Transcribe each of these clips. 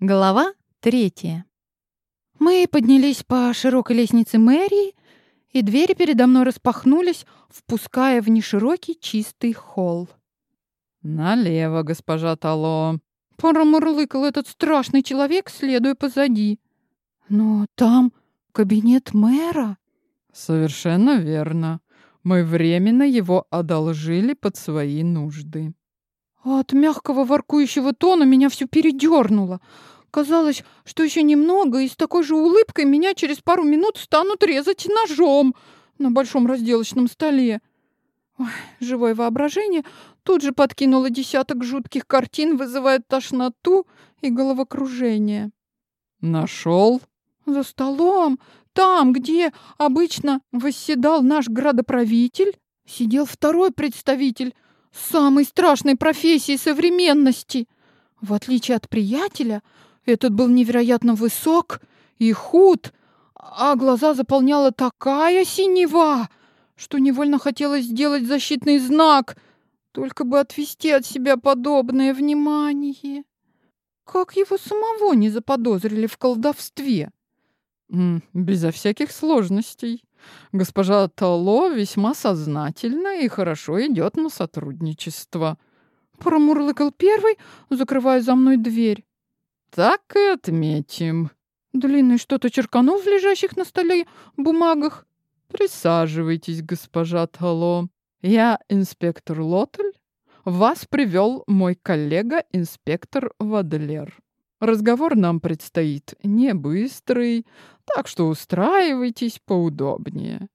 Глава третья. Мы поднялись по широкой лестнице мэрии, и двери передо мной распахнулись, впуская в неширокий чистый холл. «Налево, госпожа Тало», — промурлыкал этот страшный человек, следуя позади. «Но там кабинет мэра». «Совершенно верно. Мы временно его одолжили под свои нужды». От мягкого воркующего тона меня все передернуло. Казалось, что еще немного, и с такой же улыбкой меня через пару минут станут резать ножом на большом разделочном столе. Ой, живое воображение тут же подкинуло десяток жутких картин, вызывая тошноту и головокружение. Нашел? За столом, там, где обычно восседал наш градоправитель, сидел второй представитель самой страшной профессии современности. В отличие от приятеля, этот был невероятно высок и худ, а глаза заполняла такая синева, что невольно хотелось сделать защитный знак, только бы отвести от себя подобное внимание. Как его самого не заподозрили в колдовстве? Безо всяких сложностей. Госпожа Тало весьма сознательна и хорошо идет на сотрудничество. Промурлыкал первый, закрывая за мной дверь. Так и отметим. Длинный что-то черканул в лежащих на столе бумагах. Присаживайтесь, госпожа Тало. Я инспектор Лотель. Вас привел мой коллега, инспектор Вадлер. Разговор нам предстоит не быстрый, так что устраивайтесь поудобнее.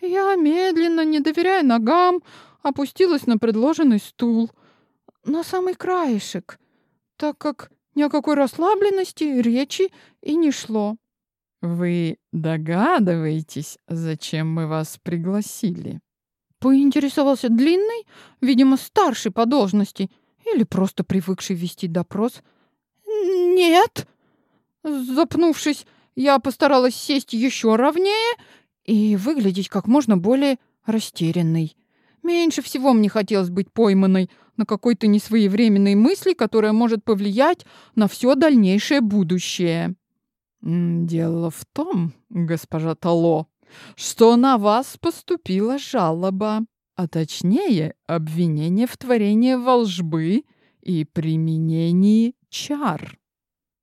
Я медленно, не доверяя ногам, опустилась на предложенный стул, на самый краешек, так как ни о какой расслабленности речи и не шло. «Вы догадываетесь, зачем мы вас пригласили?» Поинтересовался длинный, видимо, старший по должности или просто привыкший вести допрос. «Нет!» Запнувшись, я постаралась сесть еще ровнее и выглядеть как можно более растерянной. Меньше всего мне хотелось быть пойманной на какой-то несвоевременной мысли, которая может повлиять на все дальнейшее будущее. «Дело в том, госпожа Тало, что на вас поступила жалоба, а точнее обвинение в творении волжбы и применении чар».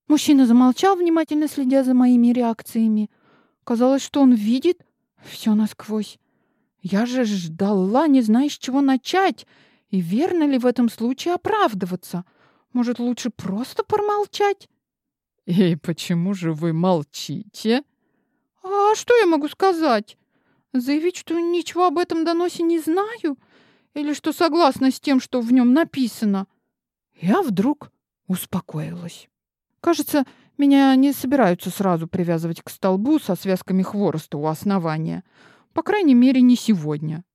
Мужчина замолчал, внимательно следя за моими реакциями. Казалось, что он видит все насквозь. Я же ждала, не зная, с чего начать. И верно ли в этом случае оправдываться? Может, лучше просто промолчать? И почему же вы молчите? А что я могу сказать? Заявить, что ничего об этом доносе не знаю? Или что согласна с тем, что в нем написано? Я вдруг успокоилась. Кажется, меня не собираются сразу привязывать к столбу со связками хвороста у основания. По крайней мере, не сегодня.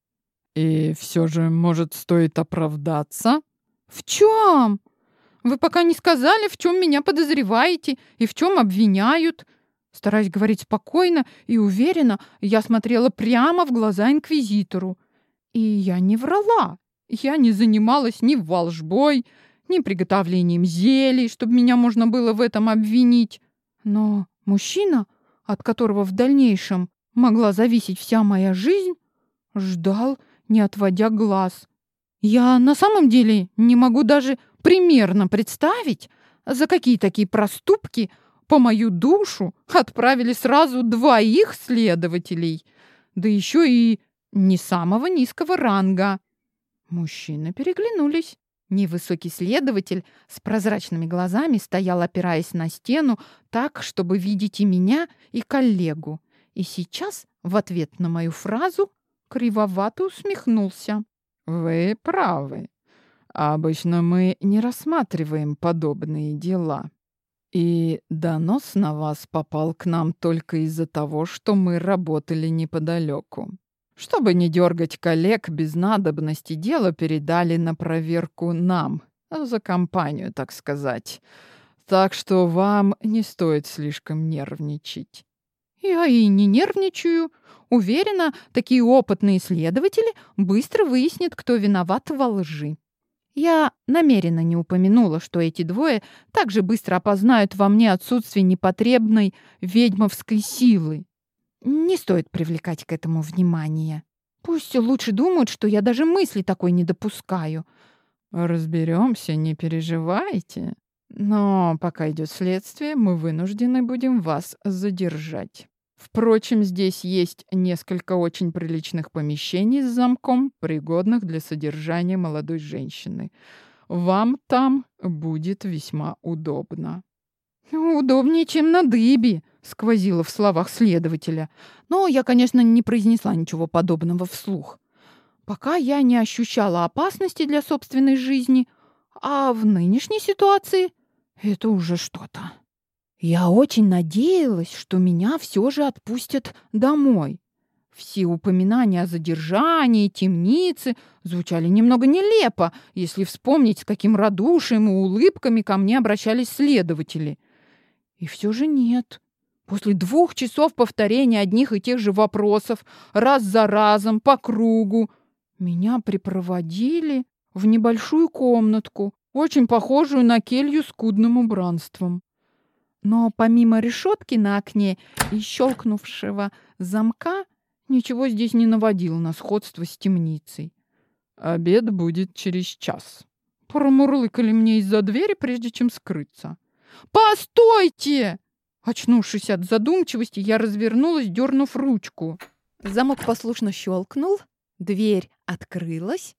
И все же, может, стоит оправдаться? В чем? Вы пока не сказали, в чем меня подозреваете и в чем обвиняют. Стараясь говорить спокойно и уверенно, я смотрела прямо в глаза инквизитору. И я не врала. Я не занималась ни волжбой, ни приготовлением зелий, чтобы меня можно было в этом обвинить. Но мужчина, от которого в дальнейшем могла зависеть вся моя жизнь, ждал, не отводя глаз. Я на самом деле не могу даже примерно представить, за какие такие проступки по мою душу отправили сразу двоих следователей, да еще и не самого низкого ранга. Мужчины переглянулись. Невысокий следователь с прозрачными глазами стоял, опираясь на стену, так, чтобы видеть и меня, и коллегу и сейчас в ответ на мою фразу кривовато усмехнулся. «Вы правы. Обычно мы не рассматриваем подобные дела. И донос на вас попал к нам только из-за того, что мы работали неподалеку. Чтобы не дергать коллег без надобности, дело передали на проверку нам, за компанию, так сказать. Так что вам не стоит слишком нервничать. Я и не нервничаю. Уверена, такие опытные следователи быстро выяснят, кто виноват во лжи. Я намеренно не упомянула, что эти двое так же быстро опознают во мне отсутствие непотребной ведьмовской силы. Не стоит привлекать к этому внимание. Пусть лучше думают, что я даже мысли такой не допускаю. Разберемся, не переживайте. Но пока идет следствие, мы вынуждены будем вас задержать. Впрочем, здесь есть несколько очень приличных помещений с замком, пригодных для содержания молодой женщины. Вам там будет весьма удобно. Удобнее, чем на дыбе, сквозило в словах следователя. Но я, конечно, не произнесла ничего подобного вслух. Пока я не ощущала опасности для собственной жизни, а в нынешней ситуации это уже что-то. Я очень надеялась, что меня все же отпустят домой. Все упоминания о задержании, темнице звучали немного нелепо, если вспомнить, с каким радушием и улыбками ко мне обращались следователи. И все же нет. После двух часов повторения одних и тех же вопросов, раз за разом, по кругу, меня припроводили в небольшую комнатку, очень похожую на келью с кудным убранством. Но помимо решетки на окне и щелкнувшего замка, ничего здесь не наводило на сходство с темницей. «Обед будет через час», — промурлыкали мне из-за двери, прежде чем скрыться. «Постойте!» Очнувшись от задумчивости, я развернулась, дернув ручку. Замок послушно щелкнул, дверь открылась,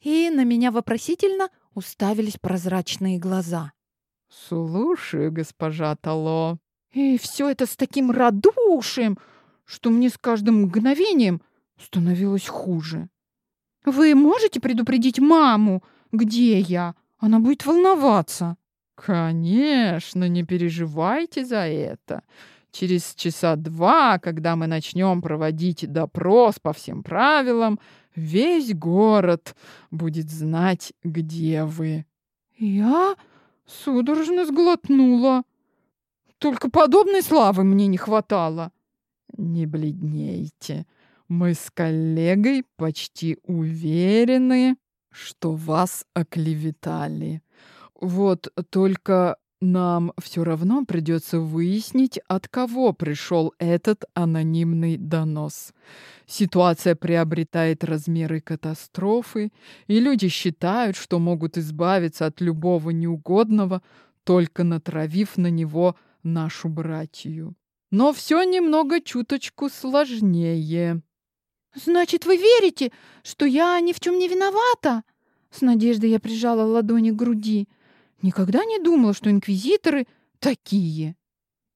и на меня вопросительно уставились прозрачные глаза. «Слушаю, госпожа Тало». И все это с таким радушием, что мне с каждым мгновением становилось хуже. «Вы можете предупредить маму, где я? Она будет волноваться». «Конечно, не переживайте за это. Через часа два, когда мы начнем проводить допрос по всем правилам, весь город будет знать, где вы». «Я?» Судорожно сглотнула. Только подобной славы мне не хватало. Не бледнейте. Мы с коллегой почти уверены, что вас оклеветали. Вот только нам все равно придется выяснить, от кого пришел этот анонимный донос. Ситуация приобретает размеры катастрофы, и люди считают, что могут избавиться от любого неугодного, только натравив на него нашу братью. Но все немного чуточку сложнее. «Значит, вы верите, что я ни в чем не виновата?» С надеждой я прижала ладони к груди. Никогда не думала, что инквизиторы такие.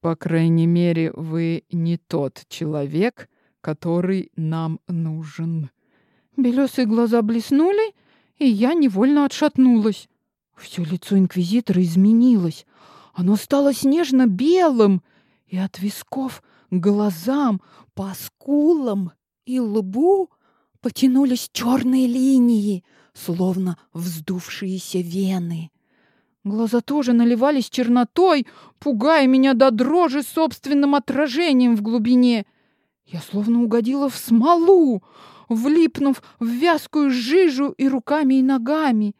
По крайней мере, вы не тот человек, который нам нужен. Белесые глаза блеснули, и я невольно отшатнулась. Все лицо инквизитора изменилось. Оно стало снежно-белым, и от висков к глазам, по скулам и лбу потянулись черные линии, словно вздувшиеся вены. Глаза тоже наливались чернотой, пугая меня до дрожи собственным отражением в глубине. Я словно угодила в смолу, влипнув в вязкую жижу и руками, и ногами.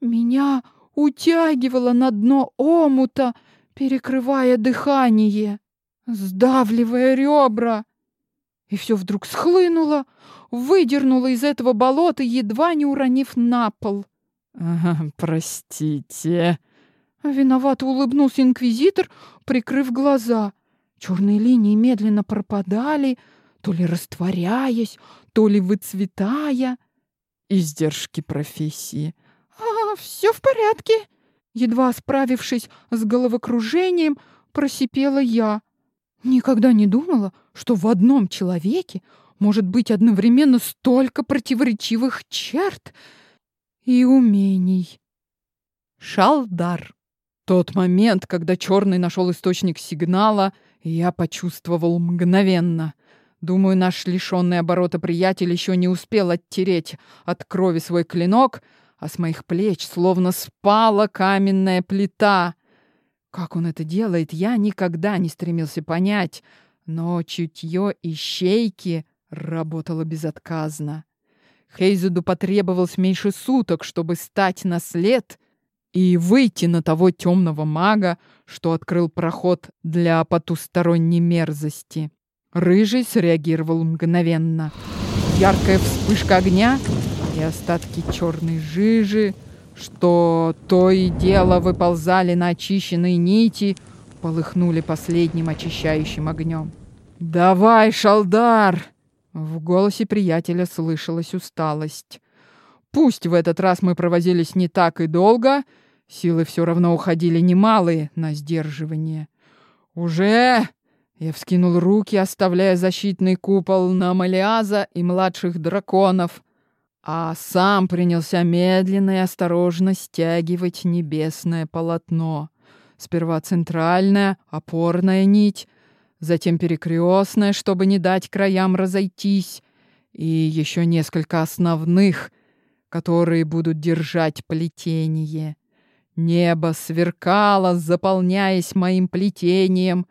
Меня утягивало на дно омута, перекрывая дыхание, сдавливая ребра. И все вдруг схлынуло, выдернуло из этого болота, едва не уронив на пол. «Простите». Виновато улыбнулся инквизитор, прикрыв глаза. Черные линии медленно пропадали, то ли растворяясь, то ли выцветая. Издержки профессии. «А, все в порядке!» Едва справившись с головокружением, просипела я. Никогда не думала, что в одном человеке может быть одновременно столько противоречивых черт — и умений. Шалдар. Тот момент, когда черный нашел источник сигнала, я почувствовал мгновенно. Думаю, наш лишенный оборота приятель еще не успел оттереть от крови свой клинок, а с моих плеч словно спала каменная плита. Как он это делает, я никогда не стремился понять, но чутье ищейки работало безотказно. Хейзеду потребовалось меньше суток, чтобы стать на след и выйти на того темного мага, что открыл проход для потусторонней мерзости. Рыжий среагировал мгновенно. Яркая вспышка огня и остатки черной жижи, что то и дело выползали на очищенные нити, полыхнули последним очищающим огнем. «Давай, Шалдар!» В голосе приятеля слышалась усталость. Пусть в этот раз мы провозились не так и долго, силы все равно уходили немалые на сдерживание. «Уже!» Я вскинул руки, оставляя защитный купол на Малиаза и младших драконов, а сам принялся медленно и осторожно стягивать небесное полотно. Сперва центральная, опорная нить, затем перекрестная, чтобы не дать краям разойтись, и еще несколько основных, которые будут держать плетение. Небо сверкало, заполняясь моим плетением,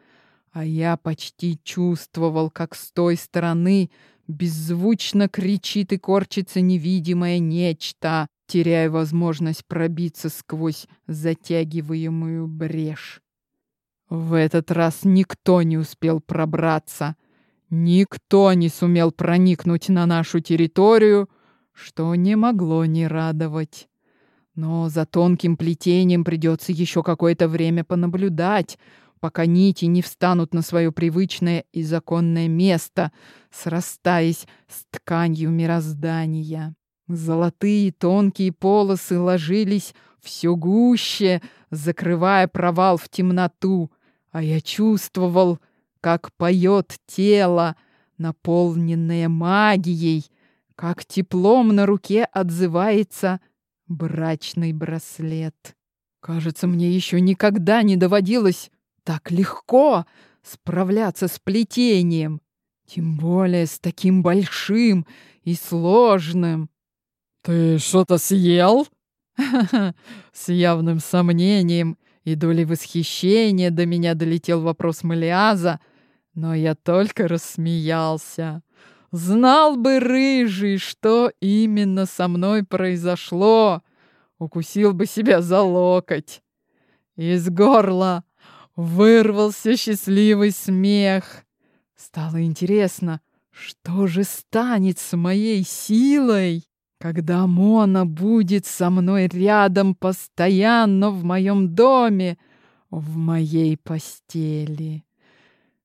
а я почти чувствовал, как с той стороны беззвучно кричит и корчится невидимое нечто, теряя возможность пробиться сквозь затягиваемую брешь. В этот раз никто не успел пробраться. Никто не сумел проникнуть на нашу территорию, что не могло не радовать. Но за тонким плетением придется еще какое-то время понаблюдать, пока нити не встанут на свое привычное и законное место, срастаясь с тканью мироздания. Золотые тонкие полосы ложились все гуще, закрывая провал в темноту, а я чувствовал, как поет тело, наполненное магией, как теплом на руке отзывается брачный браслет. Кажется, мне еще никогда не доводилось так легко справляться с плетением, тем более с таким большим и сложным. «Ты что-то съел?» С явным сомнением и долей восхищения до меня долетел вопрос Малиаза, но я только рассмеялся. Знал бы рыжий, что именно со мной произошло, укусил бы себя за локоть. Из горла вырвался счастливый смех. Стало интересно, что же станет с моей силой? Когда Мона будет со мной рядом постоянно в моем доме, в моей постели.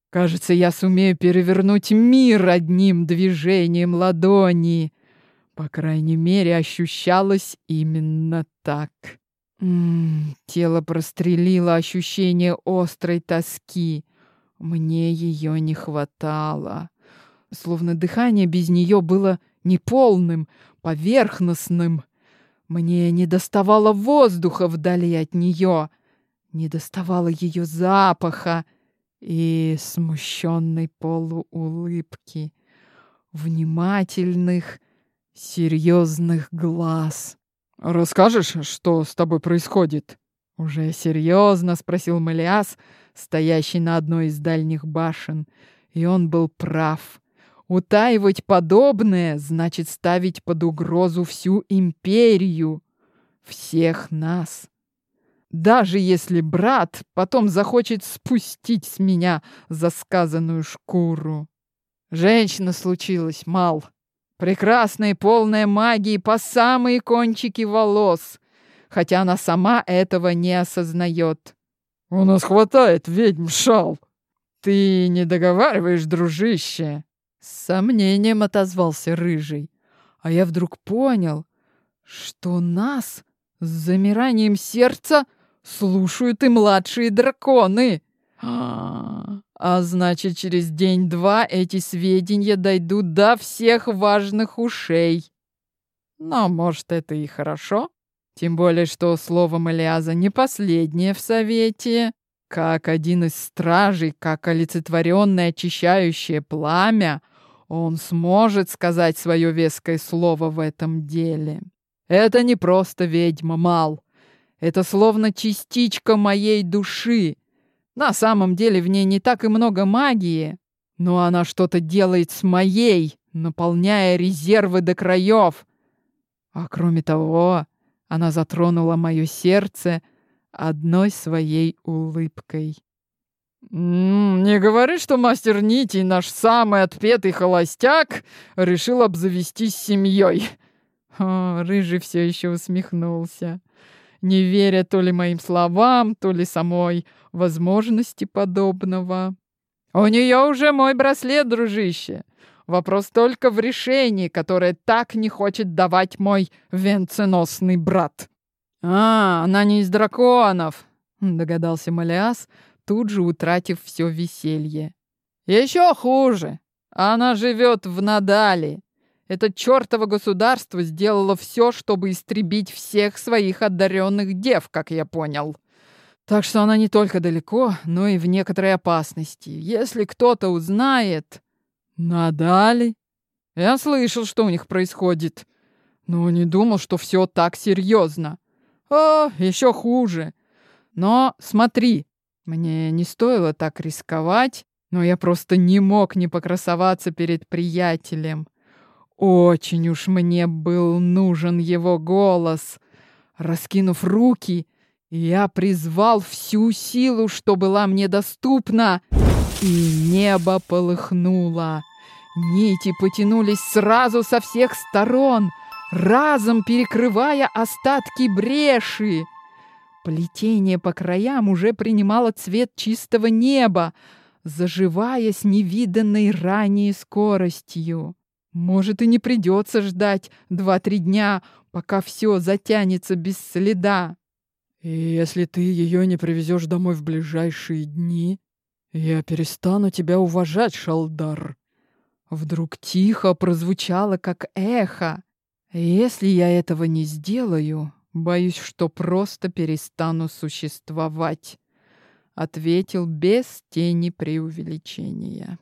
Кажется, я сумею перевернуть мир одним движением ладони. По крайней мере, ощущалось именно так. М -м, тело прострелило ощущение острой тоски. Мне ее не хватало. Словно дыхание без нее было неполным, поверхностным. Мне не доставало воздуха вдали от нее, не доставало ее запаха и смущенной полуулыбки, внимательных, серьезных глаз. «Расскажешь, что с тобой происходит?» Уже серьезно спросил Малиас, стоящий на одной из дальних башен, и он был прав. Утаивать подобное значит ставить под угрозу всю империю, всех нас. Даже если брат потом захочет спустить с меня за сказанную шкуру. Женщина случилась, Мал. Прекрасная и полная магии по самые кончики волос, хотя она сама этого не осознает. «У нас хватает ведьм, Шал!» «Ты не договариваешь, дружище!» С сомнением отозвался Рыжий. А я вдруг понял, что нас с замиранием сердца слушают и младшие драконы. А, а значит, через день-два эти сведения дойдут до всех важных ушей. Но, может, это и хорошо. Тем более, что слово Малиаза не последнее в совете. Как один из стражей, как олицетворенное очищающее пламя, он сможет сказать свое веское слово в этом деле. Это не просто ведьма, Мал. Это словно частичка моей души. На самом деле в ней не так и много магии, но она что-то делает с моей наполняя резервы до краев. А кроме того, она затронула мое сердце одной своей улыбкой. «Не говори, что мастер Нитий, наш самый отпетый холостяк, решил обзавестись семьей!» Рыжий все еще усмехнулся, не веря то ли моим словам, то ли самой возможности подобного. «У нее уже мой браслет, дружище. Вопрос только в решении, которое так не хочет давать мой венценосный брат». «А, она не из драконов», — догадался Малиас, тут же утратив все веселье. Еще хуже. Она живет в Надали. Это чертово государство сделало все, чтобы истребить всех своих одаренных дев, как я понял. Так что она не только далеко, но и в некоторой опасности. Если кто-то узнает... Надали? Я слышал, что у них происходит. Но не думал, что все так серьезно. О, еще хуже. Но смотри, мне не стоило так рисковать, но я просто не мог не покрасоваться перед приятелем. Очень уж мне был нужен его голос. Раскинув руки, я призвал всю силу, что была мне доступна, и небо полыхнуло. Нити потянулись сразу со всех сторон, разом перекрывая остатки бреши. Плетение по краям уже принимало цвет чистого неба, заживая с невиданной ранее скоростью. Может, и не придется ждать два-три дня, пока все затянется без следа. И если ты ее не привезешь домой в ближайшие дни, я перестану тебя уважать, Шалдар. Вдруг тихо прозвучало, как эхо. Если я этого не сделаю, Боюсь, что просто перестану существовать, ответил без тени преувеличения.